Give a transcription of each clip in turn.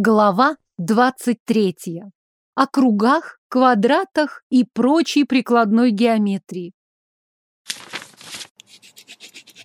Глава 23. О кругах, квадратах и прочей прикладной геометрии.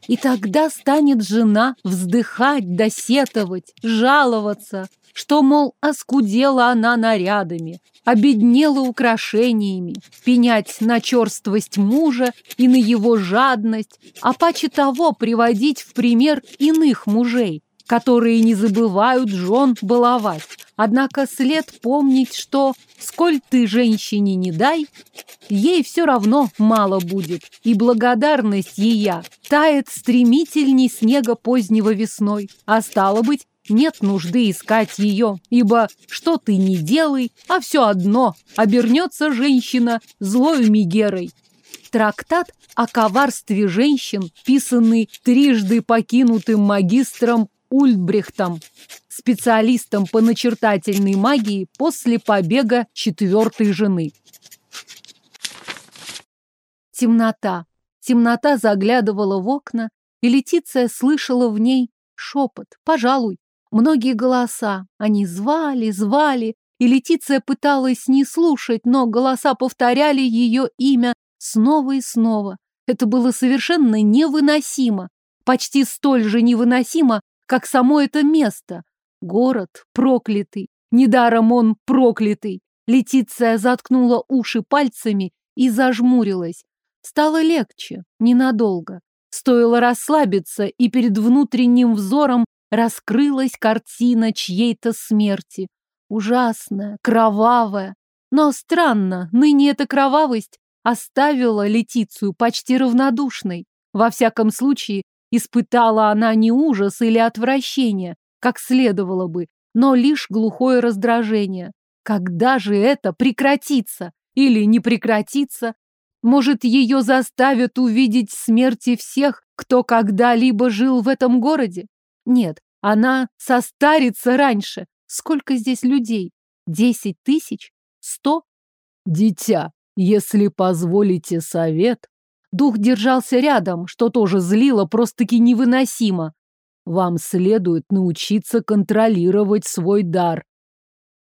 И тогда станет жена вздыхать, досетовать, жаловаться, что, мол, оскудела она нарядами, обеднела украшениями, пенять на черствость мужа и на его жадность, а паче того приводить в пример иных мужей, которые не забывают жен баловать. Однако след помнить, что, сколь ты женщине не дай, ей все равно мало будет, и благодарность ея тает стремительней снега позднего весной, а стало быть, нет нужды искать ее, ибо что ты не делай, а все одно обернется женщина злою Мегерой. Трактат о коварстве женщин, писанный трижды покинутым магистром Ульбрихтом, специалистом по начертательной магии после побега четвертой жены. Темнота. Темнота заглядывала в окна, и Летиция слышала в ней шепот, пожалуй, многие голоса. Они звали, звали, и Летиция пыталась не слушать, но голоса повторяли ее имя снова и снова. Это было совершенно невыносимо. Почти столь же невыносимо, как само это место. Город проклятый. Недаром он проклятый. Летиция заткнула уши пальцами и зажмурилась. Стало легче, ненадолго. Стоило расслабиться, и перед внутренним взором раскрылась картина чьей-то смерти. Ужасная, кровавая. Но странно, ныне эта кровавость оставила Летицию почти равнодушной. Во всяком случае, Испытала она не ужас или отвращение, как следовало бы, но лишь глухое раздражение. Когда же это прекратится? Или не прекратится? Может, ее заставят увидеть смерти всех, кто когда-либо жил в этом городе? Нет, она состарится раньше. Сколько здесь людей? Десять тысяч? Сто? Дитя, если позволите совет, Дух держался рядом, что тоже злило просто-таки невыносимо. Вам следует научиться контролировать свой дар.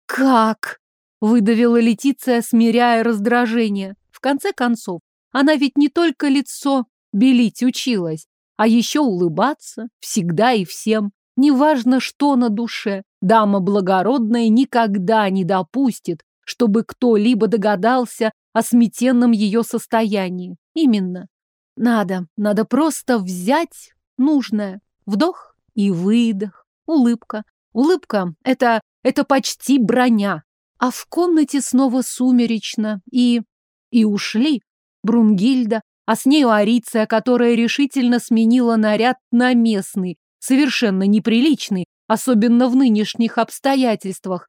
Как? Выдавила Летиция, смиряя раздражение. В конце концов, она ведь не только лицо белить училась, а еще улыбаться всегда и всем. Неважно, что на душе. Дама благородная никогда не допустит, чтобы кто-либо догадался о сметенном ее состоянии. Именно. Надо, надо просто взять нужное. Вдох и выдох. Улыбка. Улыбка — это, это почти броня. А в комнате снова сумеречно. И... И ушли. Брунгильда, а с нею Ариция, которая решительно сменила наряд на местный, совершенно неприличный, особенно в нынешних обстоятельствах.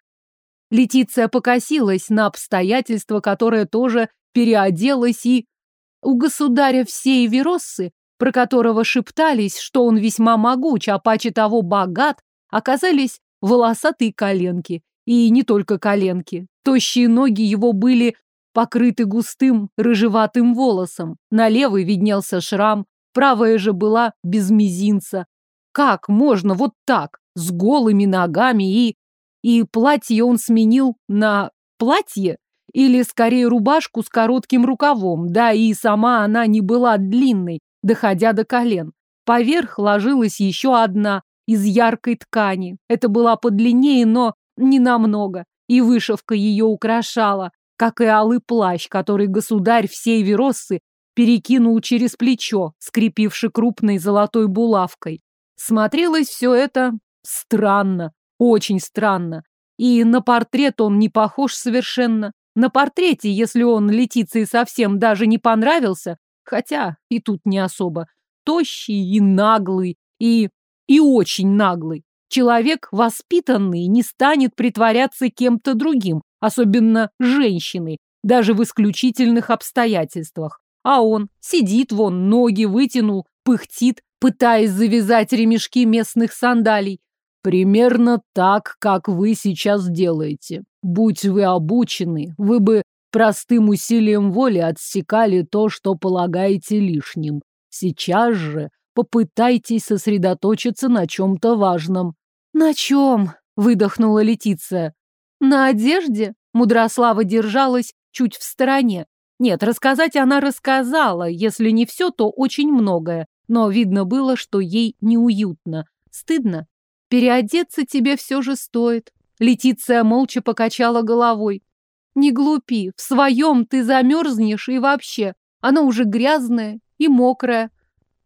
Летиция покосилась на обстоятельства, которое тоже переоделась и... У государя всей Вероссы, про которого шептались, что он весьма могуч, а паче того богат, оказались волосатые коленки. И не только коленки. Тощие ноги его были покрыты густым рыжеватым волосом. На левой виднелся шрам, правая же была без мизинца. Как можно вот так, с голыми ногами и... И платье он сменил на платье, или скорее рубашку с коротким рукавом, да и сама она не была длинной, доходя до колен. Поверх ложилась еще одна из яркой ткани. Это была подлиннее, но не намного, и вышивка ее украшала, как и алый плащ, который государь всей Вероссы перекинул через плечо, скрепивши крупной золотой булавкой. Смотрелось все это странно, очень странно. И на портрет он не похож совершенно. На портрете, если он Летиции совсем даже не понравился, хотя и тут не особо, тощий и наглый, и... и очень наглый. Человек воспитанный не станет притворяться кем-то другим, особенно женщиной, даже в исключительных обстоятельствах. А он сидит вон, ноги вытянул, пыхтит, пытаясь завязать ремешки местных сандалий. Примерно так, как вы сейчас делаете. Будь вы обучены, вы бы простым усилием воли отсекали то, что полагаете лишним. Сейчас же попытайтесь сосредоточиться на чем-то важном. На чем? выдохнула Летиция. На одежде Мудрослава держалась чуть в стороне. Нет, рассказать она рассказала, если не все, то очень многое. Но видно было, что ей неуютно. Стыдно. Переодеться тебе все же стоит. Летиция молча покачала головой. Не глупи, в своем ты замерзнешь и вообще. Оно уже грязное и мокрое.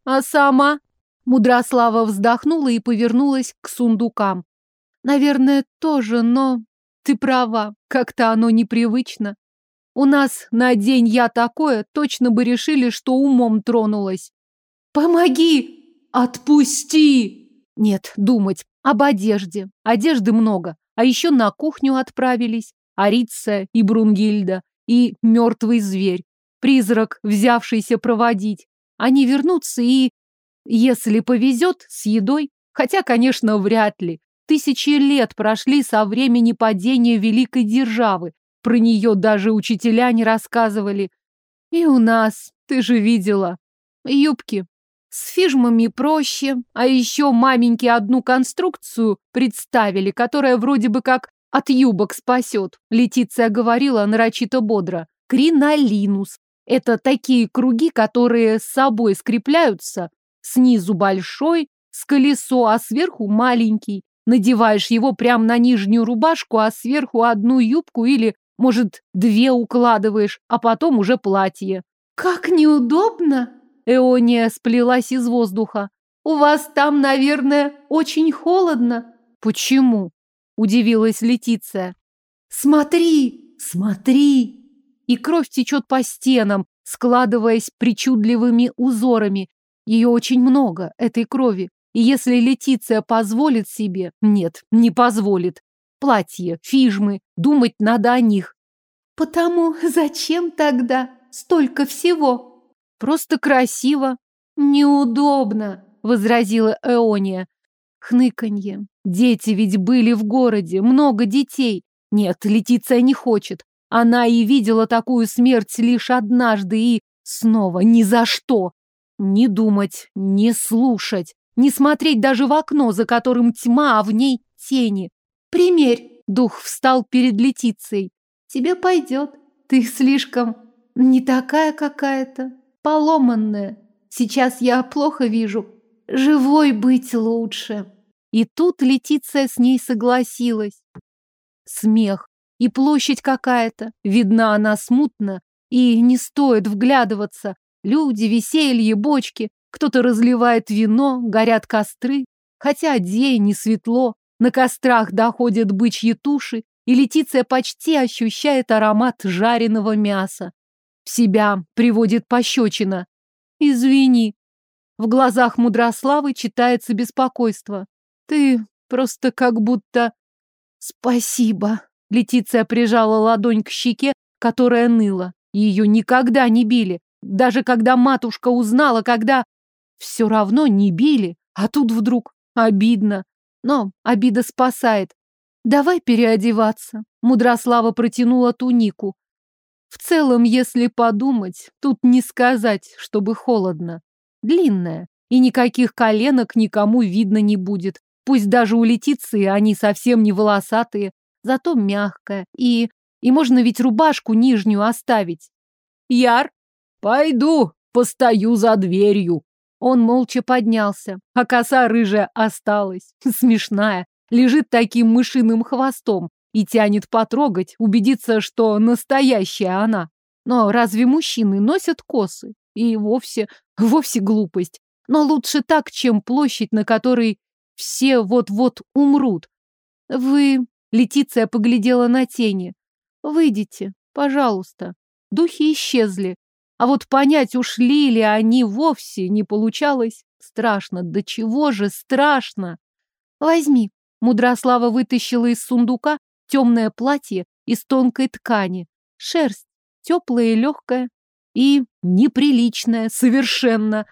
А сама? Мудрослава вздохнула и повернулась к сундукам. Наверное, тоже, но ты права, как-то оно непривычно. У нас на день я такое, точно бы решили, что умом тронулась. Помоги! Отпусти! Нет, думать об одежде. Одежды много. А еще на кухню отправились. Арица и Брунгильда, и мертвый зверь. Призрак, взявшийся проводить. Они вернутся и, если повезет, с едой. Хотя, конечно, вряд ли. Тысячи лет прошли со времени падения великой державы. Про нее даже учителя не рассказывали. И у нас, ты же видела, юбки. С фижмами проще, а еще маменьки одну конструкцию представили, которая вроде бы как от юбок спасет. Летиция говорила нарочито бодро. Кринолинус. Это такие круги, которые с собой скрепляются. Снизу большой, с колесо, а сверху маленький. Надеваешь его прямо на нижнюю рубашку, а сверху одну юбку или, может, две укладываешь, а потом уже платье. Как неудобно! Эония сплелась из воздуха. У вас там, наверное, очень холодно. Почему? Удивилась Летиция. Смотри, смотри! И кровь течет по стенам, складываясь причудливыми узорами. Ее очень много, этой крови. И если Летиция позволит себе... Нет, не позволит. Платье, фижмы, думать надо о них. Потому зачем тогда столько всего? Просто красиво. Неудобно, возразила Эония. Хныканье. Дети ведь были в городе, много детей. Нет, Летиция не хочет. Она и видела такую смерть лишь однажды и снова ни за что. Не думать, не слушать. Не смотреть даже в окно, за которым тьма, а в ней тени. Примерь. Дух встал перед Летицией. Тебе пойдет. Ты слишком не такая какая-то, поломанная. Сейчас я плохо вижу. Живой быть лучше. И тут Летиция с ней согласилась. Смех. И площадь какая-то. Видна она смутно. И не стоит вглядываться. Люди, веселье, бочки. Кто-то разливает вино, горят костры, хотя день не светло, на кострах доходят бычьи туши, и Летиция почти ощущает аромат жареного мяса. В себя приводит пощечина. Извини. В глазах Мудрославы читается беспокойство. Ты просто как будто... Спасибо. Летиция прижала ладонь к щеке, которая ныла. Ее никогда не били. Даже когда матушка узнала, когда все равно не били, а тут вдруг обидно. Но обида спасает. Давай переодеваться. Мудрослава протянула тунику. В целом, если подумать, тут не сказать, чтобы холодно. Длинная, и никаких коленок никому видно не будет. Пусть даже у Летиции они совсем не волосатые, зато мягкая. И... и можно ведь рубашку нижнюю оставить. Яр, пойду, постою за дверью. Он молча поднялся, а коса рыжая осталась, смешная, лежит таким мышиным хвостом и тянет потрогать, убедиться, что настоящая она. Но разве мужчины носят косы? И вовсе, вовсе глупость. Но лучше так, чем площадь, на которой все вот-вот умрут. Вы... Летиция поглядела на тени. Выйдите, пожалуйста. Духи исчезли. А вот понять, ушли ли они вовсе не получалось. Страшно, до чего же страшно. Возьми. Мудрослава вытащила из сундука темное платье из тонкой ткани. Шерсть теплая и легкая. И неприличная, совершенно.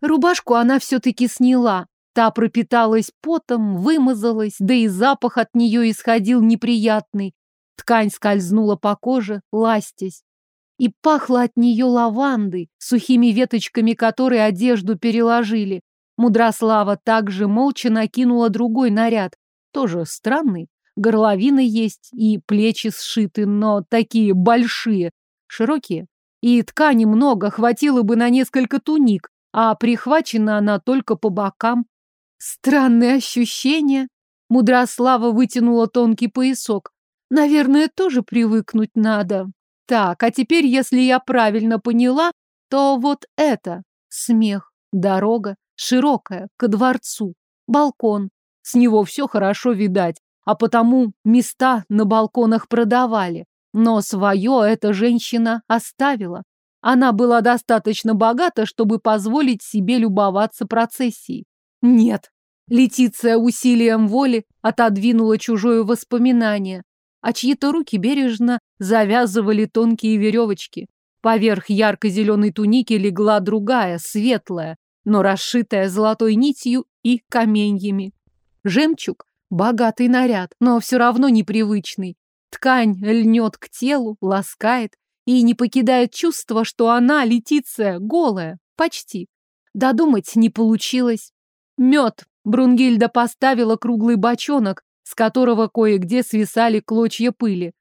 Рубашку она все-таки сняла. Та пропиталась потом, вымазалась, да и запах от нее исходил неприятный. Ткань скользнула по коже, ластясь и пахло от нее лавандой, сухими веточками которой одежду переложили. Мудрослава также молча накинула другой наряд. тоже странный. Горловины есть и плечи сшиты, но такие большие, широкие. И ткани много, хватило бы на несколько туник, а прихвачена она только по бокам. Странные ощущения. Мудрослава вытянула тонкий поясок. Наверное, тоже привыкнуть надо. Так, а теперь, если я правильно поняла, то вот это смех, дорога, широкая, ко дворцу, балкон. С него все хорошо видать, а потому места на балконах продавали. Но свое эта женщина оставила. Она была достаточно богата, чтобы позволить себе любоваться процессией. Нет, Летиция усилием воли отодвинула чужое воспоминание, а чьи-то руки бережно завязывали тонкие веревочки. Поверх ярко-зеленой туники легла другая, светлая, но расшитая золотой нитью и каменьями. Жемчуг — богатый наряд, но все равно непривычный. Ткань льнет к телу, ласкает и не покидает чувство, что она, Летиция, голая, почти. Додумать не получилось. Мед. Брунгильда поставила круглый бочонок, с которого кое-где свисали клочья пыли.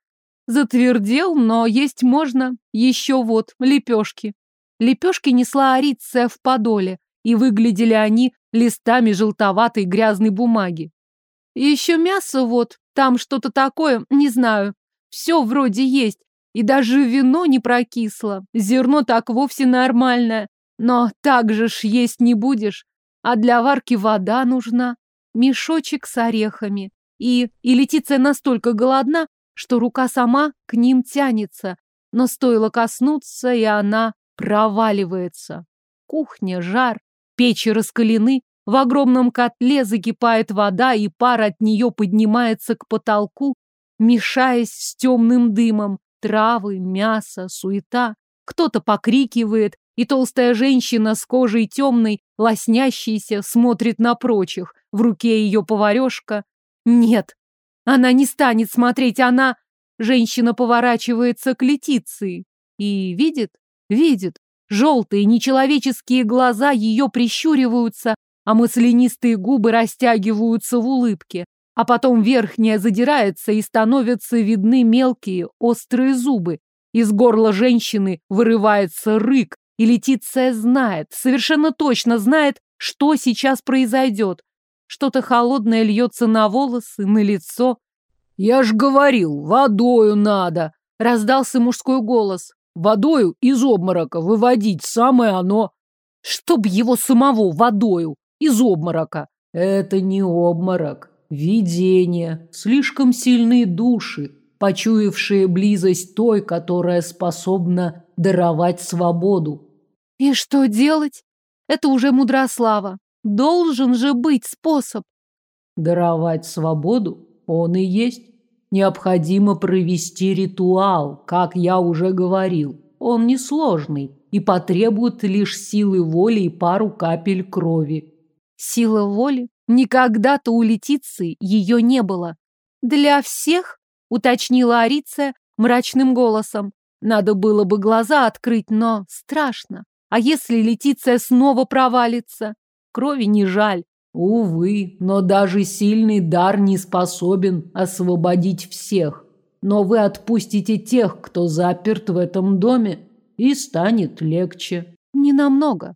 Затвердел, но есть можно. Еще вот, лепешки. Лепешки несла Ариция в подоле, и выглядели они листами желтоватой грязной бумаги. Еще мясо вот, там что-то такое, не знаю. Все вроде есть, и даже вино не прокисло. Зерно так вовсе нормальное, но так же ж есть не будешь. А для варки вода нужна, мешочек с орехами. И, и Летиция настолько голодна, что рука сама к ним тянется, но стоило коснуться, и она проваливается. Кухня, жар, печи раскалены, в огромном котле закипает вода, и пар от нее поднимается к потолку, мешаясь с темным дымом. Травы, мясо, суета. Кто-то покрикивает, и толстая женщина с кожей темной, лоснящейся, смотрит на прочих. В руке ее поварешка. Нет, она не станет смотреть, она... Женщина поворачивается к Летиции и видит, видит. Желтые нечеловеческие глаза ее прищуриваются, а маслянистые губы растягиваются в улыбке. А потом верхняя задирается и становятся видны мелкие острые зубы. Из горла женщины вырывается рык, и Летиция знает, совершенно точно знает, что сейчас произойдет. Что-то холодное льется на волосы, на лицо. «Я ж говорил, водою надо!» — раздался мужской голос. «Водою из обморока выводить самое оно!» «Чтоб его самого водою из обморока!» «Это не обморок, видение, слишком сильные души, почуявшие близость той, которая способна даровать свободу». «И что делать?» Это уже мудрослава. Должен же быть способ. Даровать свободу он и есть. Необходимо провести ритуал, как я уже говорил. Он несложный и потребует лишь силы воли и пару капель крови. Сила воли? Никогда-то у Летиции ее не было. Для всех? Уточнила Ариция мрачным голосом. Надо было бы глаза открыть, но страшно. А если Летиция снова провалится? Крови не жаль. Увы, но даже сильный дар не способен освободить всех. Но вы отпустите тех, кто заперт в этом доме, и станет легче. Не намного.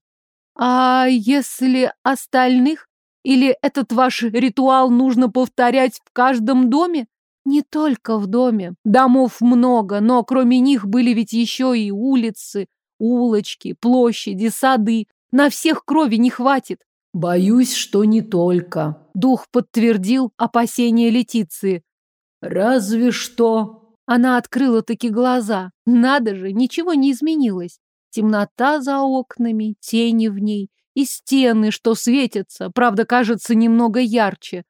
А если остальных? Или этот ваш ритуал нужно повторять в каждом доме? Не только в доме. Домов много, но кроме них были ведь еще и улицы, улочки, площади, сады. На всех крови не хватит. Боюсь, что не только. Дух подтвердил опасения Летиции. Разве что... Она открыла таки глаза. Надо же, ничего не изменилось. Темнота за окнами, тени в ней и стены, что светятся, правда, кажется немного ярче.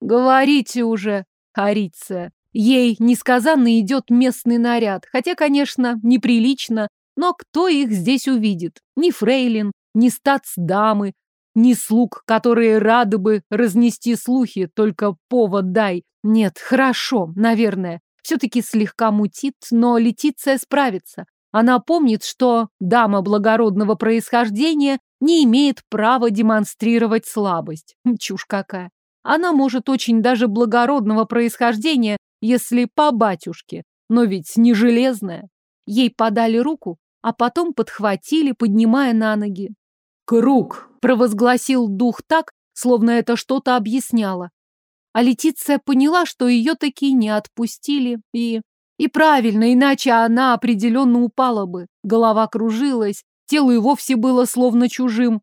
Говорите уже, Ариция. Ей несказанно идет местный наряд, хотя, конечно, неприлично, но кто их здесь увидит? Ни фрейлин, ни стацдамы, ни слуг, которые рады бы разнести слухи, только повод дай. Нет, хорошо, наверное. Все-таки слегка мутит, но Летиция справится. Она помнит, что дама благородного происхождения не имеет права демонстрировать слабость. Чушь какая. Она может очень даже благородного происхождения, если по батюшке, но ведь не железная. Ей подали руку, а потом подхватили, поднимая на ноги. «Круг!» – провозгласил дух так, словно это что-то объясняло. А Летиция поняла, что ее таки не отпустили. И... И правильно, иначе она определенно упала бы. Голова кружилась, тело и вовсе было словно чужим.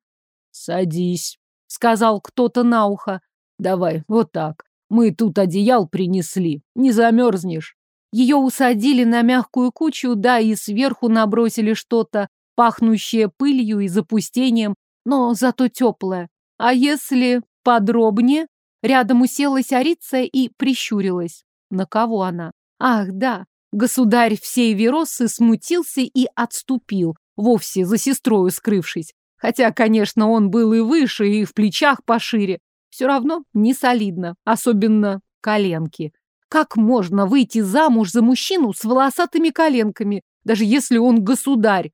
«Садись», — сказал кто-то на ухо. «Давай, вот так. Мы тут одеял принесли. Не замерзнешь». Ее усадили на мягкую кучу, да и сверху набросили что-то, пахнущее пылью и запустением, но зато теплое. А если подробнее? Рядом уселась Арица и прищурилась. На кого она? Ах, да, государь всей Веросы смутился и отступил, вовсе за сестрою скрывшись. Хотя, конечно, он был и выше, и в плечах пошире. Все равно не солидно, особенно коленки. Как можно выйти замуж за мужчину с волосатыми коленками, даже если он государь?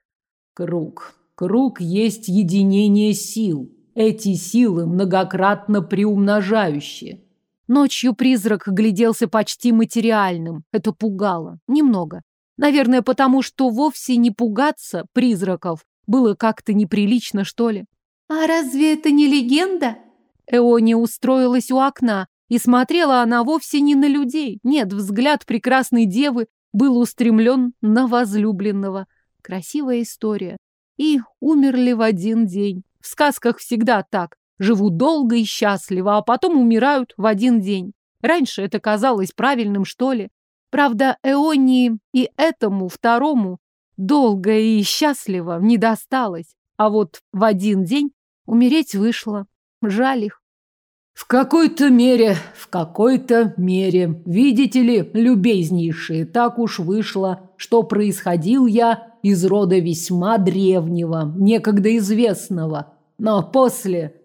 Круг. Круг есть единение сил. Эти силы многократно приумножающие. Ночью призрак гляделся почти материальным. Это пугало. Немного. Наверное, потому что вовсе не пугаться призраков было как-то неприлично, что ли. «А разве это не легенда?» Эония устроилась у окна, и смотрела она вовсе не на людей. Нет, взгляд прекрасной девы был устремлен на возлюбленного. Красивая история. И умерли в один день. В сказках всегда так. Живут долго и счастливо, а потом умирают в один день. Раньше это казалось правильным, что ли. Правда, Эонии и этому второму долго и счастливо не досталось. А вот в один день умереть вышло. Жаль их. В какой-то мере, в какой-то мере, видите ли, любезнейшие, так уж вышло, что происходил я из рода весьма древнего, некогда известного. Но после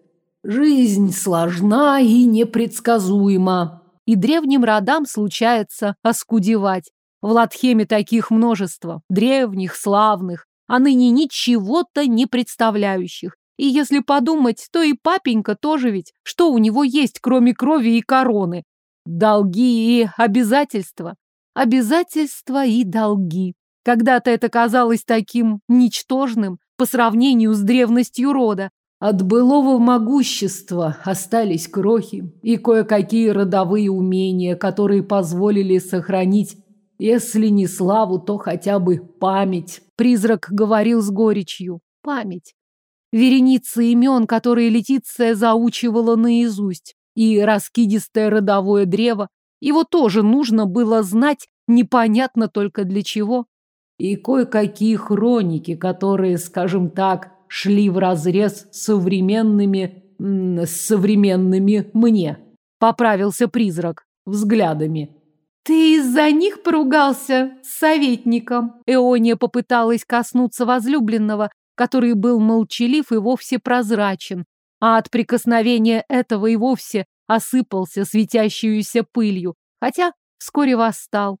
жизнь сложна и непредсказуема. И древним родам случается оскудевать. В Латхеме таких множество, древних, славных, а ныне ничего-то не представляющих. И если подумать, то и папенька тоже ведь, что у него есть, кроме крови и короны? Долги и обязательства. Обязательства и долги. Когда-то это казалось таким ничтожным по сравнению с древностью рода. От былого могущества остались крохи и кое-какие родовые умения, которые позволили сохранить, если не славу, то хотя бы память. Призрак говорил с горечью. Память вереницы имен, которые Летиция заучивала наизусть, и раскидистое родовое древо. Его тоже нужно было знать непонятно только для чего. И кое-какие хроники, которые, скажем так, шли вразрез с современными... с современными мне. Поправился призрак взглядами. «Ты из-за них поругался с советником?» Эония попыталась коснуться возлюбленного, который был молчалив и вовсе прозрачен, а от прикосновения этого и вовсе осыпался светящуюся пылью, хотя вскоре восстал.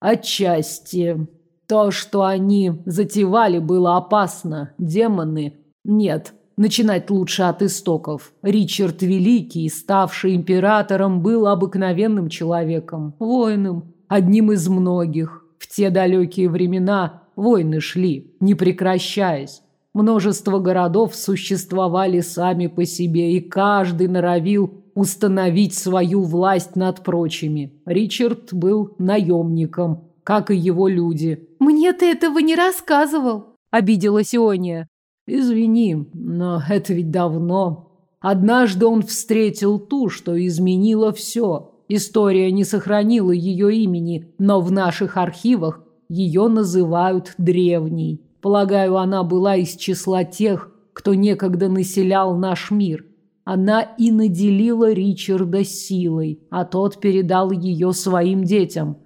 Отчасти. То, что они затевали, было опасно. Демоны... Нет, начинать лучше от истоков. Ричард Великий, ставший императором, был обыкновенным человеком, воином, одним из многих. В те далекие времена войны шли, не прекращаясь. Множество городов существовали сами по себе, и каждый норовил установить свою власть над прочими. Ричард был наемником, как и его люди. «Мне ты этого не рассказывал», — обиделась Иония. «Извини, но это ведь давно. Однажды он встретил ту, что изменила все. История не сохранила ее имени, но в наших архивах ее называют древней. Полагаю, она была из числа тех, кто некогда населял наш мир. Она и наделила Ричарда силой, а тот передал ее своим детям.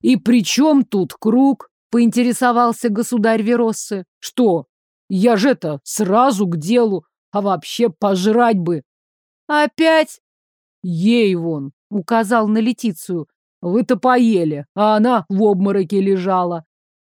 «И при чем тут круг?» – поинтересовался государь Вероссы. «Что? Я же это сразу к делу, а вообще пожрать бы!» «Опять?» «Ей вон!» – указал на Летицию. «Вы-то поели, а она в обмороке лежала.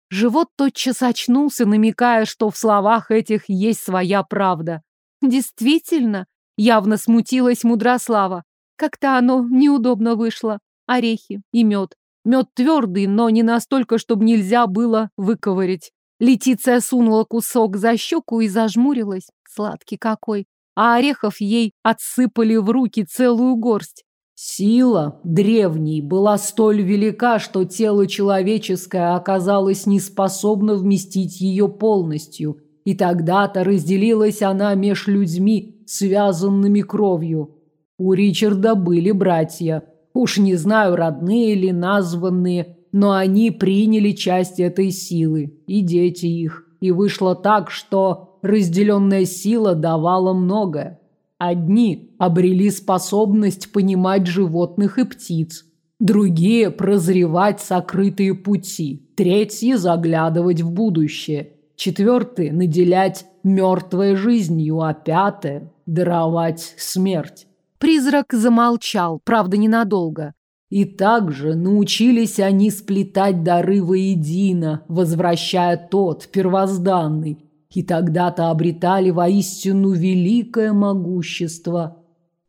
Живот тотчас очнулся, намекая, что в словах этих есть своя правда. Действительно, явно смутилась Мудрослава. Как-то оно неудобно вышло. Орехи и мед. Мед твердый, но не настолько, чтобы нельзя было выковырять. Летиция сунула кусок за щеку и зажмурилась. Сладкий какой. А орехов ей отсыпали в руки целую горсть. Сила древней была столь велика, что тело человеческое оказалось неспособно вместить ее полностью. И тогда-то разделилась она меж людьми, связанными кровью. У Ричарда были братья. Уж не знаю, родные или названные, но они приняли часть этой силы, и дети их. И вышло так, что разделенная сила давала многое. Одни обрели способность понимать животных и птиц, другие – прозревать сокрытые пути, третьи – заглядывать в будущее, четвертые – наделять мертвой жизнью, а пятое – даровать смерть. Призрак замолчал, правда, ненадолго. И также научились они сплетать дары воедино, возвращая тот, первозданный, и тогда-то обретали воистину великое могущество.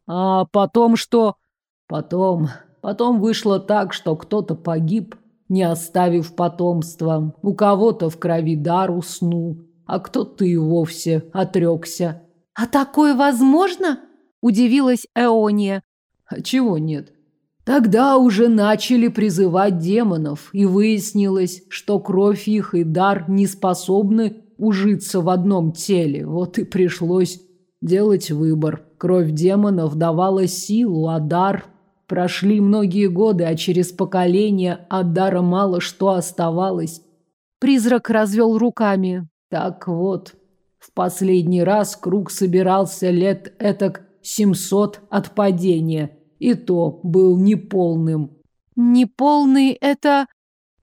А потом что? Потом, потом вышло так, что кто-то погиб, не оставив потомства. У кого-то в крови дар уснул, а кто-то и вовсе отрекся. А такое возможно? Удивилась Эония. А чего нет? Тогда уже начали призывать демонов, и выяснилось, что кровь их и дар не способны ужиться в одном теле. Вот и пришлось делать выбор. Кровь демонов давала силу, а дар... Прошли многие годы, а через поколения от дара мало что оставалось. Призрак развел руками. Так вот, в последний раз круг собирался лет этак семьсот от падения, и то был неполным. Неполный это...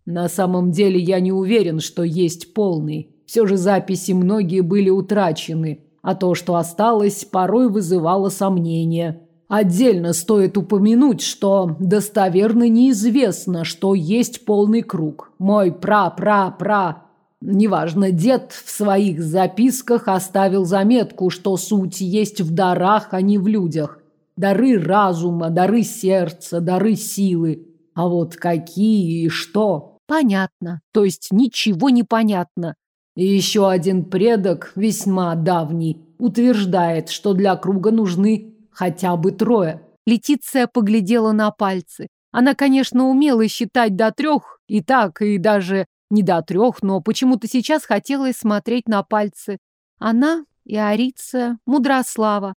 На самом деле я не уверен, что есть полный. Все же записи многие были утрачены, а то, что осталось, порой вызывало сомнения. Отдельно стоит упомянуть, что достоверно неизвестно, что есть полный круг. Мой пра-пра-пра, неважно, дед в своих записках оставил заметку, что суть есть в дарах, а не в людях. Дары разума, дары сердца, дары силы. А вот какие и что? Понятно. То есть ничего не понятно. И еще один предок, весьма давний, утверждает, что для круга нужны хотя бы трое. Летиция поглядела на пальцы. Она, конечно, умела считать до трех, и так, и даже не до трех, но почему-то сейчас хотелось смотреть на пальцы. Она и Ариция, Мудрослава.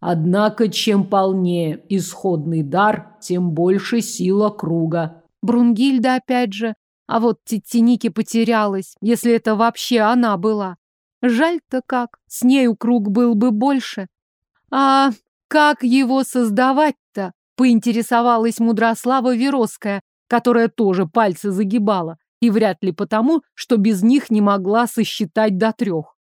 Однако, чем полнее исходный дар, тем больше сила круга. Брунгильда опять же. А вот Титиники потерялась, если это вообще она была. Жаль-то как, с нею круг был бы больше. А как его создавать-то? Поинтересовалась Мудрослава Вероская, которая тоже пальцы загибала. И вряд ли потому, что без них не могла сосчитать до трех.